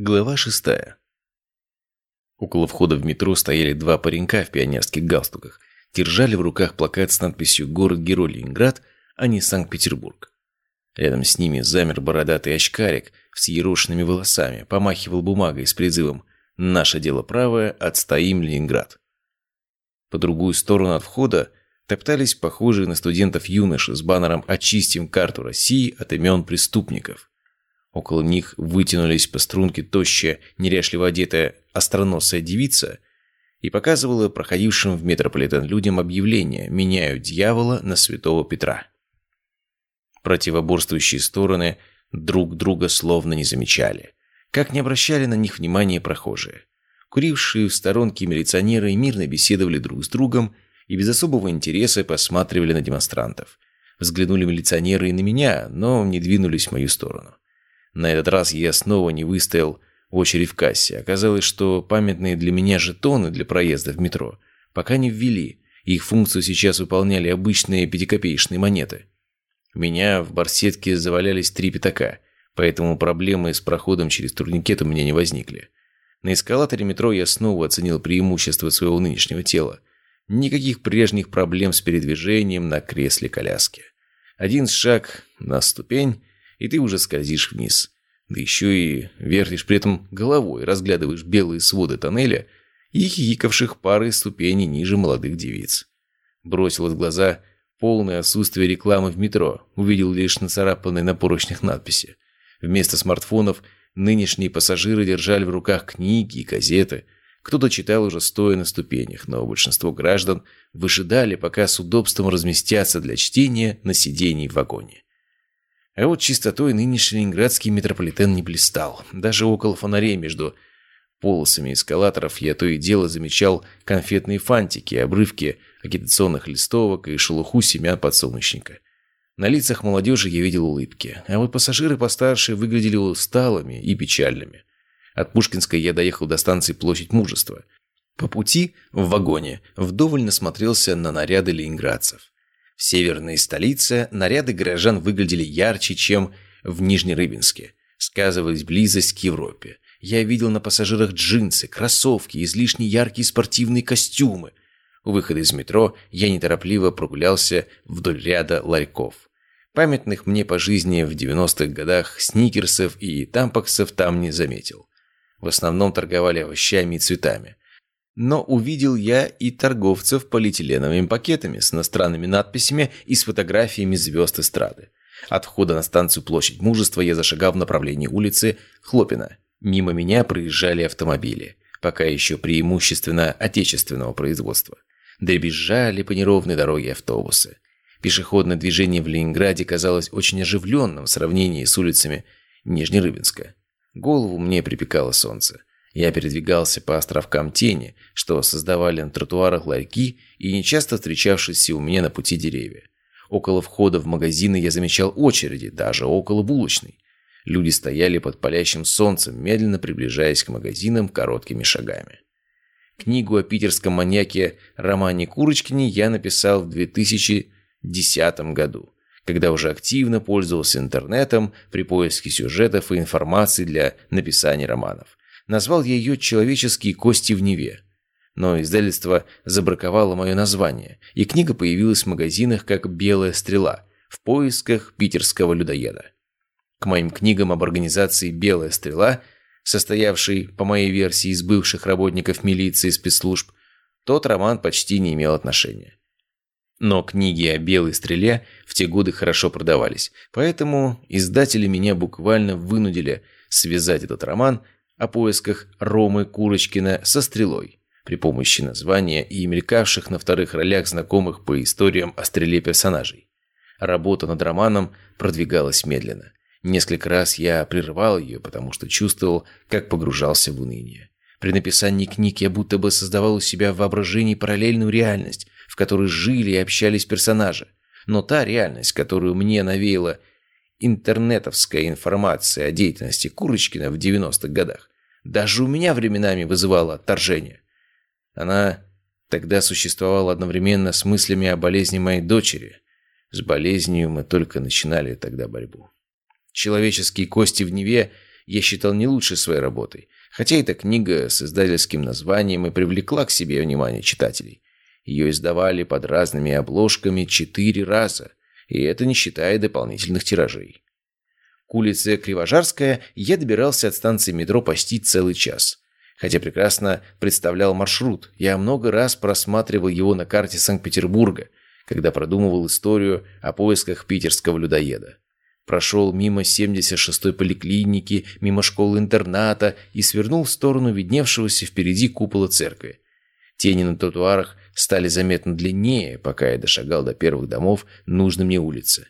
Глава шестая. Около входа в метро стояли два паренька в пионерских галстуках. Держали в руках плакат с надписью «Город-герой Ленинград», а не Санкт-Петербург. Рядом с ними замер бородатый очкарик с ерошенными волосами, помахивал бумагой с призывом «Наше дело правое, отстоим Ленинград». По другую сторону от входа топтались похожие на студентов юноши с баннером «Очистим карту России от имен преступников». Около них вытянулись по струнке тощая, неряшливо одетая остроносая девица и показывала проходившим в метрополитен людям объявление «Меняю дьявола на святого Петра». Противоборствующие стороны друг друга словно не замечали. Как не обращали на них внимания прохожие. Курившие в сторонке милиционеры мирно беседовали друг с другом и без особого интереса посматривали на демонстрантов. Взглянули милиционеры и на меня, но не двинулись в мою сторону. На этот раз я снова не выстоял в очередь в кассе. Оказалось, что памятные для меня жетоны для проезда в метро пока не ввели. Их функцию сейчас выполняли обычные пятикопеечные монеты. У меня в барсетке завалялись три пятака, поэтому проблемы с проходом через турникет у меня не возникли. На эскалаторе метро я снова оценил преимущество своего нынешнего тела. Никаких прежних проблем с передвижением на кресле коляски. Один шаг на ступень, и ты уже скользишь вниз. Да еще и вертишь при этом головой, разглядываешь белые своды тоннеля и хихикавших пары ступеней ниже молодых девиц. Бросилось в глаза полное отсутствие рекламы в метро, увидел лишь нацарапанные на поручнях надписи. Вместо смартфонов нынешние пассажиры держали в руках книги и газеты. Кто-то читал уже стоя на ступенях, но большинство граждан выжидали, пока с удобством разместятся для чтения на сидении в вагоне. А вот чистотой нынешний ленинградский метрополитен не блистал. Даже около фонарей между полосами эскалаторов я то и дело замечал конфетные фантики, обрывки агитационных листовок и шелуху семян подсолнечника. На лицах молодежи я видел улыбки, а вот пассажиры постарше выглядели усталыми и печальными. От Пушкинской я доехал до станции Площадь Мужества. По пути в вагоне вдоволь насмотрелся на наряды ленинградцев. В северной столице наряды горожан выглядели ярче, чем в Нижнерыбинске. Сказывалась близость к Европе. Я видел на пассажирах джинсы, кроссовки, излишне яркие спортивные костюмы. У выхода из метро я неторопливо прогулялся вдоль ряда ларьков. Памятных мне по жизни в 90-х годах сникерсов и тампаксов там не заметил. В основном торговали овощами и цветами. Но увидел я и торговцев полиэтиленовыми пакетами с иностранными надписями и с фотографиями звезд эстрады. От входа на станцию Площадь Мужества я зашагал в направлении улицы Хлопина. Мимо меня проезжали автомобили, пока еще преимущественно отечественного производства. Дребезжали по неровной дороге автобусы. Пешеходное движение в Ленинграде казалось очень оживленным в сравнении с улицами Нижнерыбинска. Голову мне припекало солнце. Я передвигался по островкам тени, что создавали на тротуарах ларьки и нечасто встречавшиеся у меня на пути деревья. Около входа в магазины я замечал очереди, даже около булочной. Люди стояли под палящим солнцем, медленно приближаясь к магазинам короткими шагами. Книгу о питерском маньяке Романе Курочкине я написал в 2010 году, когда уже активно пользовался интернетом при поиске сюжетов и информации для написания романов. Назвал я ее «Человеческие кости в Неве». Но издательство забраковало мое название, и книга появилась в магазинах как «Белая стрела» в поисках питерского людоеда. К моим книгам об организации «Белая стрела», состоявшей, по моей версии, из бывших работников милиции и спецслужб, тот роман почти не имел отношения. Но книги о «Белой стреле» в те годы хорошо продавались, поэтому издатели меня буквально вынудили связать этот роман о поисках Ромы Курочкина со стрелой при помощи названия и мелькавших на вторых ролях знакомых по историям о стреле персонажей. Работа над романом продвигалась медленно. Несколько раз я прерывал ее, потому что чувствовал, как погружался в уныние. При написании книг я будто бы создавал у себя в воображении параллельную реальность, в которой жили и общались персонажи. Но та реальность, которую мне навеяла интернетовская информация о деятельности Курочкина в 90-х годах даже у меня временами вызывала отторжение. Она тогда существовала одновременно с мыслями о болезни моей дочери. С болезнью мы только начинали тогда борьбу. Человеческие кости в Неве я считал не лучшей своей работой, хотя эта книга с издательским названием и привлекла к себе внимание читателей. Ее издавали под разными обложками четыре раза, и это не считая дополнительных тиражей. К улице Кривожарская я добирался от станции метро почти целый час. Хотя прекрасно представлял маршрут, я много раз просматривал его на карте Санкт-Петербурга, когда продумывал историю о поисках питерского людоеда. Прошел мимо 76-й поликлиники, мимо школы-интерната и свернул в сторону видневшегося впереди купола церкви. Тени на тротуарах стали заметно длиннее, пока я дошагал до первых домов нужной мне улицы.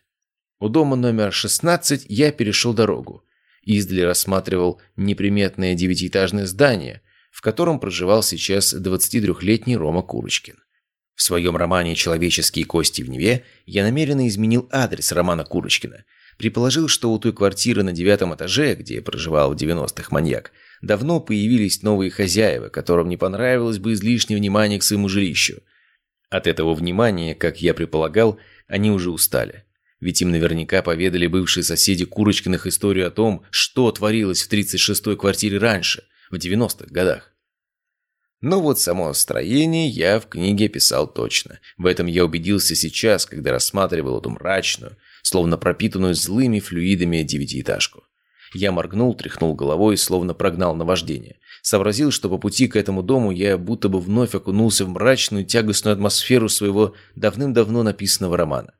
У дома номер 16 я перешел дорогу. Издали рассматривал неприметное девятиэтажное здание, в котором проживал сейчас 23-летний Рома Курочкин. В своем романе «Человеческие кости в Неве» я намеренно изменил адрес Романа Курочкина. Предположил, что у той квартиры на девятом этаже, где проживал в 90-х маньяк, давно появились новые хозяева, которым не понравилось бы излишнее внимание к своему жилищу. От этого внимания, как я предполагал, они уже устали. Ведь им наверняка поведали бывшие соседи Курочкиных историю о том, что творилось в 36-й квартире раньше, в 90-х годах. Но вот само строение я в книге писал точно. В этом я убедился сейчас, когда рассматривал эту мрачную, словно пропитанную злыми флюидами девятиэтажку. Я моргнул, тряхнул головой, словно прогнал наваждение. Сообразил, что по пути к этому дому я будто бы вновь окунулся в мрачную тягостную атмосферу своего давным-давно написанного романа.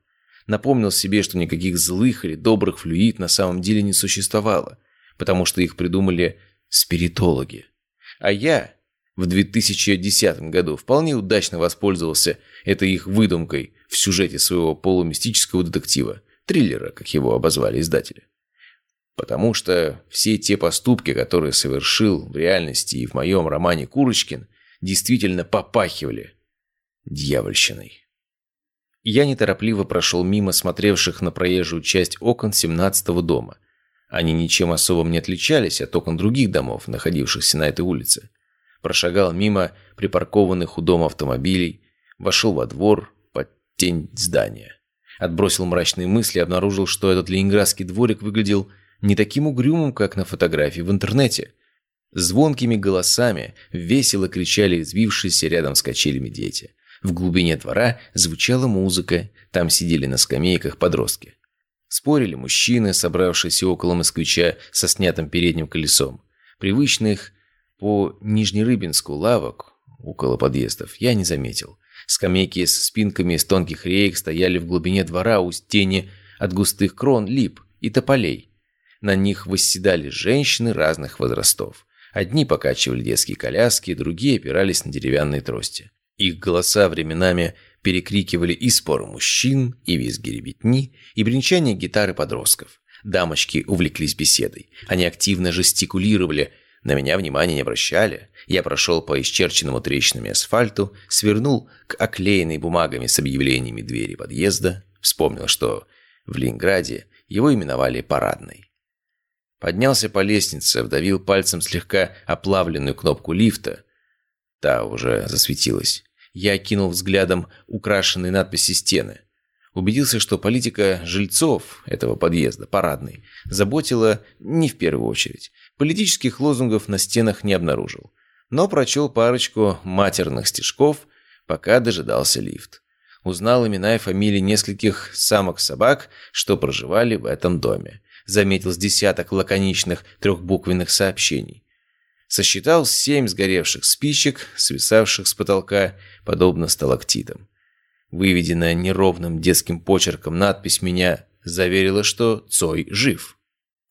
Напомнил себе, что никаких злых или добрых флюид на самом деле не существовало, потому что их придумали спиритологи. А я в 2010 году вполне удачно воспользовался этой их выдумкой в сюжете своего полумистического детектива, триллера, как его обозвали издатели. Потому что все те поступки, которые совершил в реальности и в моем романе Курочкин, действительно попахивали дьявольщиной. Я неторопливо прошел мимо смотревших на проезжую часть окон семнадцатого дома. Они ничем особым не отличались от окон других домов, находившихся на этой улице. Прошагал мимо припаркованных у дома автомобилей, вошел во двор под тень здания. Отбросил мрачные мысли и обнаружил, что этот ленинградский дворик выглядел не таким угрюмым, как на фотографии в интернете. Звонкими голосами весело кричали извившиеся рядом с качелями дети. В глубине двора звучала музыка, там сидели на скамейках подростки. Спорили мужчины, собравшиеся около москвича со снятым передним колесом. Привычных по Нижнерыбинску лавок около подъездов я не заметил. Скамейки с спинками из тонких рейк стояли в глубине двора у тени от густых крон, лип и тополей. На них восседали женщины разных возрастов. Одни покачивали детские коляски, другие опирались на деревянные трости. Их голоса временами перекрикивали и споры мужчин, и визги ребятни, и бренчание гитары подростков. Дамочки увлеклись беседой. Они активно жестикулировали, на меня внимания не обращали. Я прошел по исчерченному трещинами асфальту, свернул к оклеенной бумагами с объявлениями двери подъезда, вспомнил, что в Ленинграде его именовали «парадной». Поднялся по лестнице, вдавил пальцем слегка оплавленную кнопку лифта. Та уже засветилась. Я окинул взглядом украшенные надписи стены. Убедился, что политика жильцов этого подъезда, парадной, заботила не в первую очередь. Политических лозунгов на стенах не обнаружил. Но прочел парочку матерных стишков, пока дожидался лифт. Узнал имена и фамилии нескольких самок-собак, что проживали в этом доме. Заметил с десяток лаконичных трехбуквенных сообщений. Сосчитал семь сгоревших спичек, свисавших с потолка, подобно сталактитам. Выведенная неровным детским почерком надпись меня заверила, что Цой жив.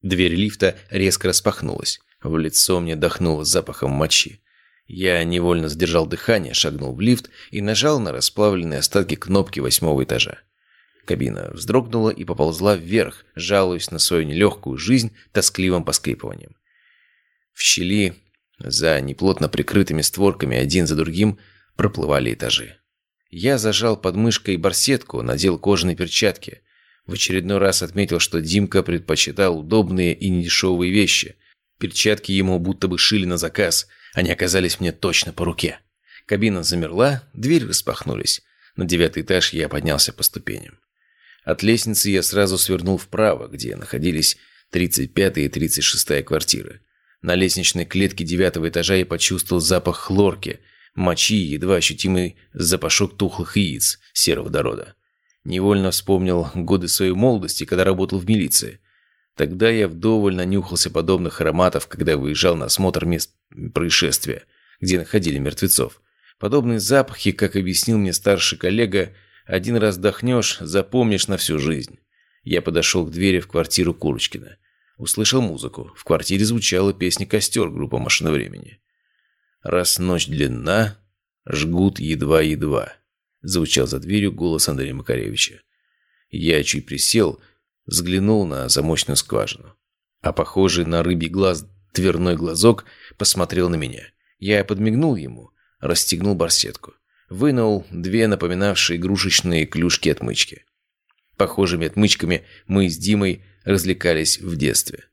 Дверь лифта резко распахнулась. В лицо мне дохнуло запахом мочи. Я невольно сдержал дыхание, шагнул в лифт и нажал на расплавленные остатки кнопки восьмого этажа. Кабина вздрогнула и поползла вверх, жалуясь на свою нелегкую жизнь тоскливым поскрипыванием. В щели за неплотно прикрытыми створками один за другим проплывали этажи. Я зажал под мышкой барсетку, надел кожаные перчатки. В очередной раз отметил, что Димка предпочитал удобные и недешевые вещи. Перчатки ему будто бы шили на заказ, они оказались мне точно по руке. Кабина замерла, двери распахнулись. На девятый этаж я поднялся по ступеням. От лестницы я сразу свернул вправо, где находились 35 и 36 квартиры. На лестничной клетке девятого этажа я почувствовал запах хлорки, мочи и едва ощутимый запашок тухлых яиц сероводорода. Невольно вспомнил годы своей молодости, когда работал в милиции. Тогда я вдоволь нанюхался подобных ароматов, когда выезжал на осмотр мест происшествия, где находили мертвецов. Подобные запахи, как объяснил мне старший коллега, один раз вдохнешь, запомнишь на всю жизнь. Я подошел к двери в квартиру Курочкина. Услышал музыку. В квартире звучала песня «Костер» группа «Машина времени». «Раз ночь длинна, жгут едва-едва», звучал за дверью голос Андрея Макаревича. Я чуть присел, взглянул на замочную скважину. А похожий на рыбий глаз дверной глазок посмотрел на меня. Я подмигнул ему, расстегнул барсетку. Вынул две напоминавшие игрушечные клюшки-отмычки. Похожими отмычками мы с Димой развлекались в детстве.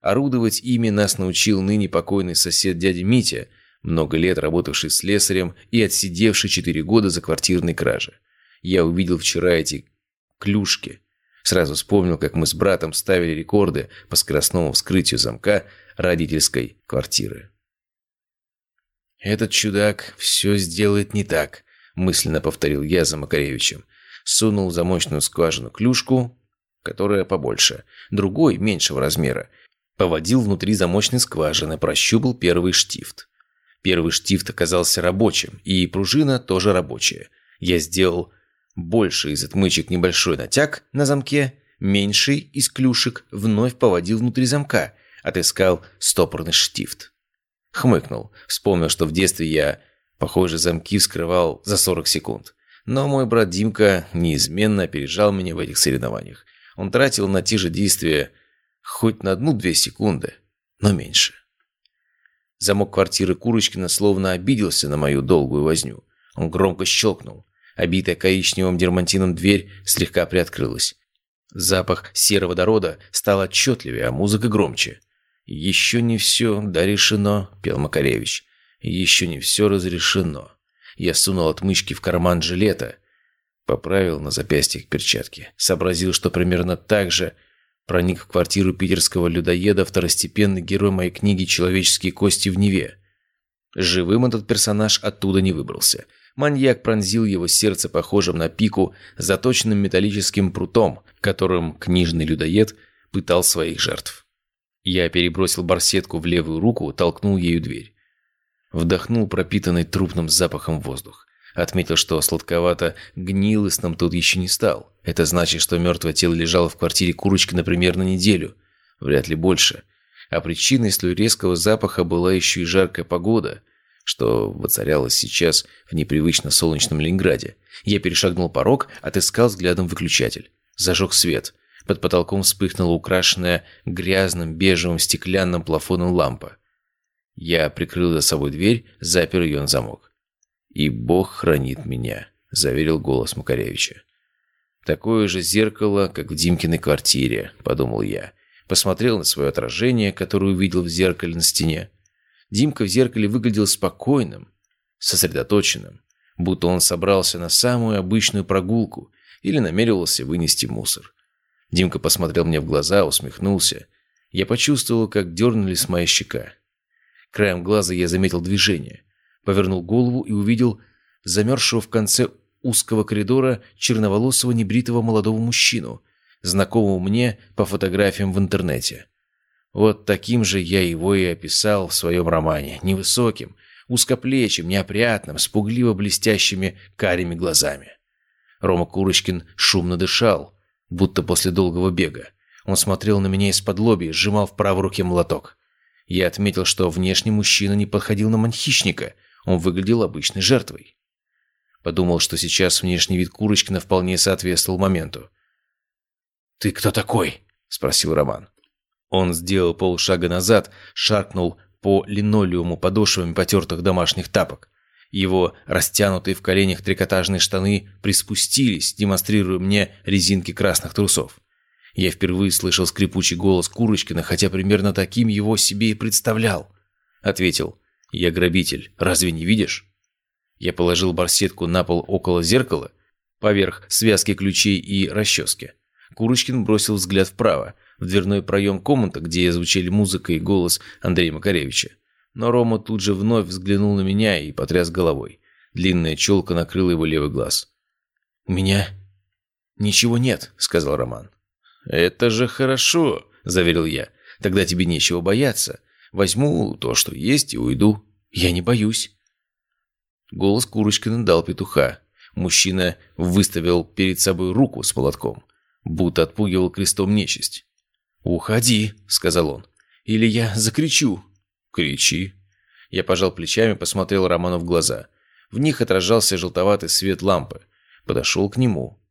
Орудовать ими нас научил ныне покойный сосед дядя Митя, много лет работавший слесарем и отсидевший четыре года за квартирной кражи. Я увидел вчера эти клюшки. Сразу вспомнил, как мы с братом ставили рекорды по скоростному вскрытию замка родительской квартиры. «Этот чудак все сделает не так», – мысленно повторил я за Макаревичем. Сунул в замочную скважину клюшку, которая побольше, другой, меньшего размера. Поводил внутри замочной скважины, прощупал первый штифт. Первый штифт оказался рабочим, и пружина тоже рабочая. Я сделал больше из отмычек небольшой натяг на замке, меньший из клюшек вновь поводил внутри замка, отыскал стопорный штифт. Хмыкнул, вспомнил, что в детстве я похожие замки вскрывал за 40 секунд. Но мой брат Димка неизменно опережал меня в этих соревнованиях. Он тратил на те же действия хоть на одну-две секунды, но меньше. Замок квартиры Курочкина словно обиделся на мою долгую возню. Он громко щелкнул. Обитая коричневым дермантином дверь слегка приоткрылась. Запах сероводорода стал отчетливее, а музыка громче. «Еще не все, да решено», — пел Макаревич. «Еще не все разрешено». Я сунул отмычки в карман жилета, поправил на запястьях перчатки. Сообразил, что примерно так же проник в квартиру питерского людоеда второстепенный герой моей книги «Человеческие кости в Неве». Живым этот персонаж оттуда не выбрался. Маньяк пронзил его сердце похожим на пику, заточенным металлическим прутом, которым книжный людоед пытал своих жертв. Я перебросил барсетку в левую руку, толкнул ею дверь. Вдохнул пропитанный трупным запахом воздух. Отметил, что сладковато-гнилостным тут еще не стал. Это значит, что мертвое тело лежало в квартире курочки, например, на неделю. Вряд ли больше. А причиной столь резкого запаха была еще и жаркая погода, что воцарялась сейчас в непривычно солнечном Ленинграде. Я перешагнул порог, отыскал взглядом выключатель. Зажег свет. Под потолком вспыхнула украшенная грязным бежевым стеклянным плафоном лампа. Я прикрыл за собой дверь, запер ее на замок. «И Бог хранит меня», — заверил голос Макаревича. «Такое же зеркало, как в Димкиной квартире», — подумал я. Посмотрел на свое отражение, которое увидел в зеркале на стене. Димка в зеркале выглядел спокойным, сосредоточенным, будто он собрался на самую обычную прогулку или намеревался вынести мусор. Димка посмотрел мне в глаза, усмехнулся. Я почувствовал, как дернулись моя щека. Краем глаза я заметил движение. Повернул голову и увидел замерзшего в конце узкого коридора черноволосого небритого молодого мужчину, знакомого мне по фотографиям в интернете. Вот таким же я его и описал в своем романе. Невысоким, узкоплечим, неопрятным, с пугливо блестящими карими глазами. Рома Курочкин шумно дышал, будто после долгого бега. Он смотрел на меня из-под лоби, сжимал в правой руке молоток. Я отметил, что внешне мужчина не подходил на манхищника, он выглядел обычной жертвой. Подумал, что сейчас внешний вид Курочкина вполне соответствовал моменту. «Ты кто такой?» – спросил Роман. Он сделал полшага назад, шаркнул по линолеуму подошвами потертых домашних тапок. Его растянутые в коленях трикотажные штаны приспустились, демонстрируя мне резинки красных трусов. Я впервые слышал скрипучий голос Курочкина, хотя примерно таким его себе и представлял. Ответил, «Я грабитель, разве не видишь?» Я положил барсетку на пол около зеркала, поверх связки ключей и расчески. Курочкин бросил взгляд вправо. в дверной проем комнаты, где звучали музыка и голос Андрея Макаревича. Но Рома тут же вновь взглянул на меня и потряс головой. Длинная челка накрыла его левый глаз. «У меня ничего нет», — сказал Роман. «Это же хорошо», — заверил я. «Тогда тебе нечего бояться. Возьму то, что есть, и уйду. Я не боюсь». Голос Курочкина дал петуха. Мужчина выставил перед собой руку с молотком, будто отпугивал крестом нечисть. «Уходи», — сказал он, — «или я закричу». «Кричи». Я пожал плечами, посмотрел Роману в глаза. В них отражался желтоватый свет лампы. Подошел к нему.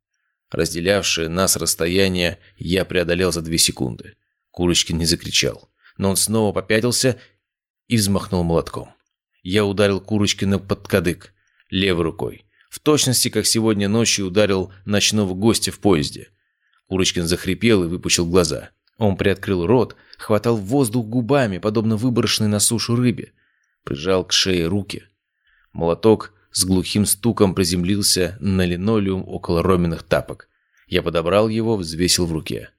Разделявшее нас расстояние я преодолел за две секунды. Курочкин не закричал но он снова попятился и взмахнул молотком. Я ударил Курочкина под кадык, левой рукой. В точности, как сегодня ночью ударил ночного гостя в поезде. Курочкин захрипел и выпучил глаза. Он приоткрыл рот, хватал воздух губами, подобно выброшенной на сушу рыбе. Прижал к шее руки. Молоток с глухим стуком приземлился на линолеум около Роминых тапок. Я подобрал его, взвесил в руке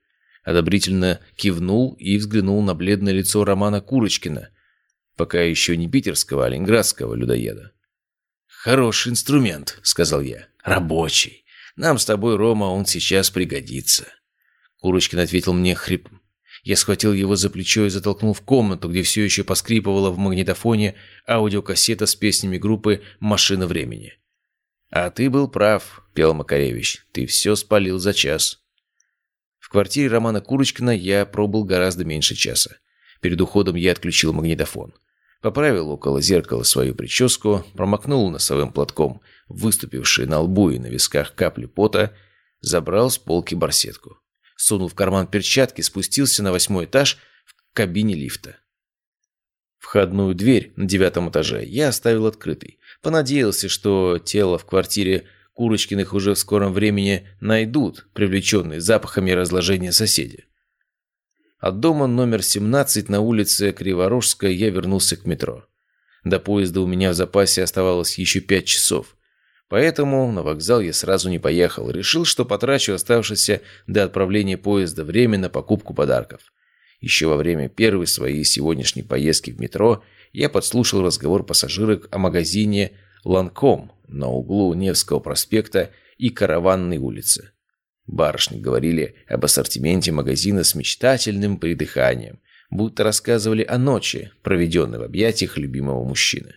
одобрительно кивнул и взглянул на бледное лицо Романа Курочкина, пока еще не питерского, а ленинградского людоеда. «Хороший инструмент», — сказал я. «Рабочий. Нам с тобой, Рома, он сейчас пригодится». Курочкин ответил мне хрип. Я схватил его за плечо и затолкнул в комнату, где все еще поскрипывала в магнитофоне аудиокассета с песнями группы «Машина времени». «А ты был прав», — пел Макаревич. «Ты все спалил за час». В квартире Романа Курочкина я пробыл гораздо меньше часа. Перед уходом я отключил магнитофон. Поправил около зеркала свою прическу, промокнул носовым платком выступившие на лбу и на висках капли пота, забрал с полки барсетку. Сунул в карман перчатки, спустился на восьмой этаж в кабине лифта. Входную дверь на девятом этаже я оставил открытой. Понадеялся, что тело в квартире Курочкиных уже в скором времени найдут, привлеченные запахами разложения соседи. От дома номер 17 на улице Криворожская я вернулся к метро. До поезда у меня в запасе оставалось еще пять часов. Поэтому на вокзал я сразу не поехал. Решил, что потрачу оставшееся до отправления поезда время на покупку подарков. Еще во время первой своей сегодняшней поездки в метро я подслушал разговор пассажирок о магазине «Ланком», на углу Невского проспекта и Караванной улицы. Барышни говорили об ассортименте магазина с мечтательным придыханием, будто рассказывали о ночи, проведенной в объятиях любимого мужчины.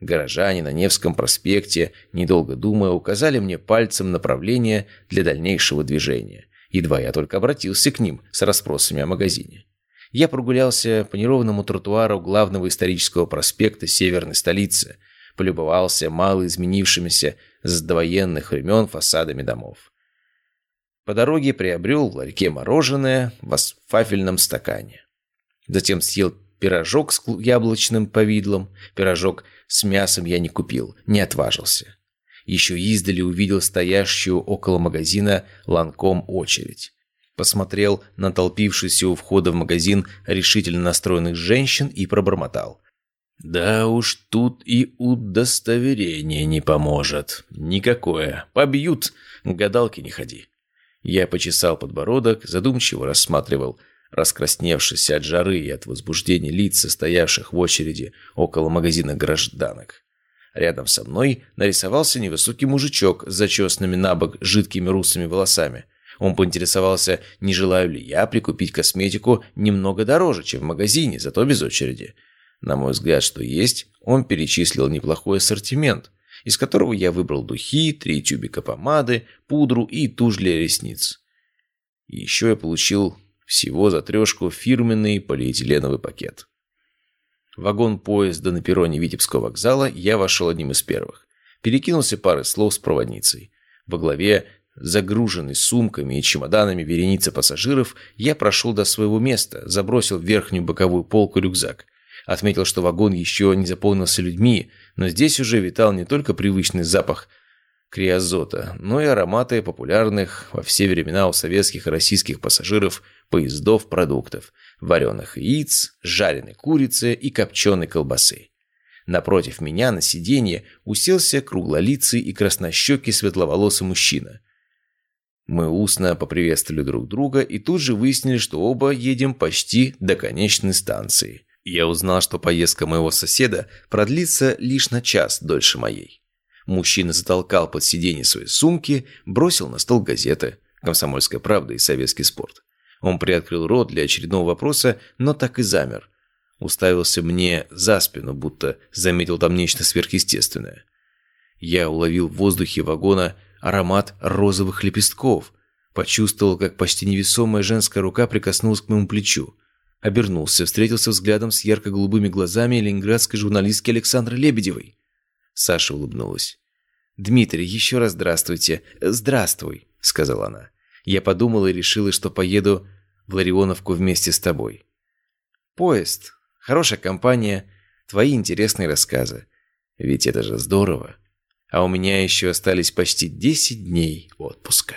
Горожане на Невском проспекте, недолго думая, указали мне пальцем направление для дальнейшего движения. Едва я только обратился к ним с расспросами о магазине. Я прогулялся по неровному тротуару главного исторического проспекта северной столицы – полюбовался мало изменившимися с довоенных времен фасадами домов. По дороге приобрел в ларьке мороженое в фафельном стакане. Затем съел пирожок с яблочным повидлом. Пирожок с мясом я не купил, не отважился. Еще издали увидел стоящую около магазина ланком очередь. Посмотрел на толпившуюся у входа в магазин решительно настроенных женщин и пробормотал. Да уж тут и удостоверение не поможет. Никакое. Побьют. К гадалке не ходи. Я почесал подбородок, задумчиво рассматривал раскрасневшиеся от жары и от возбуждения лица, стоявших в очереди около магазина гражданок. Рядом со мной нарисовался невысокий мужичок с зачесанными на бок жидкими русыми волосами. Он поинтересовался, не желаю ли я прикупить косметику немного дороже, чем в магазине, зато без очереди. На мой взгляд, что есть, он перечислил неплохой ассортимент, из которого я выбрал духи, три тюбика помады, пудру и тушь для ресниц. И еще я получил всего за трешку фирменный полиэтиленовый пакет. В вагон поезда на перроне Витебского вокзала я вошел одним из первых. Перекинулся парой слов с проводницей. Во главе, загруженный сумками и чемоданами вереницы пассажиров, я прошел до своего места, забросил в верхнюю боковую полку рюкзак. Отметил, что вагон еще не заполнился людьми, но здесь уже витал не только привычный запах криозота, но и ароматы популярных во все времена у советских и российских пассажиров поездов продуктов, вареных яиц, жареной курицы и копченой колбасы. Напротив меня на сиденье уселся круглолицый и краснощекий светловолосый мужчина. Мы устно поприветствовали друг друга и тут же выяснили, что оба едем почти до конечной станции. Я узнал, что поездка моего соседа продлится лишь на час дольше моей. Мужчина затолкал под сиденье свои сумки, бросил на стол газеты «Комсомольская правда» и «Советский спорт». Он приоткрыл рот для очередного вопроса, но так и замер. Уставился мне за спину, будто заметил там нечто сверхъестественное. Я уловил в воздухе вагона аромат розовых лепестков. Почувствовал, как почти невесомая женская рука прикоснулась к моему плечу. Обернулся, встретился взглядом с ярко-голубыми глазами ленинградской журналистки Александры Лебедевой. Саша улыбнулась. «Дмитрий, еще раз здравствуйте. Здравствуй», — сказала она. Я подумала и решила, что поеду в Ларионовку вместе с тобой. Поезд, хорошая компания, твои интересные рассказы. Ведь это же здорово. А у меня еще остались почти 10 дней отпуска.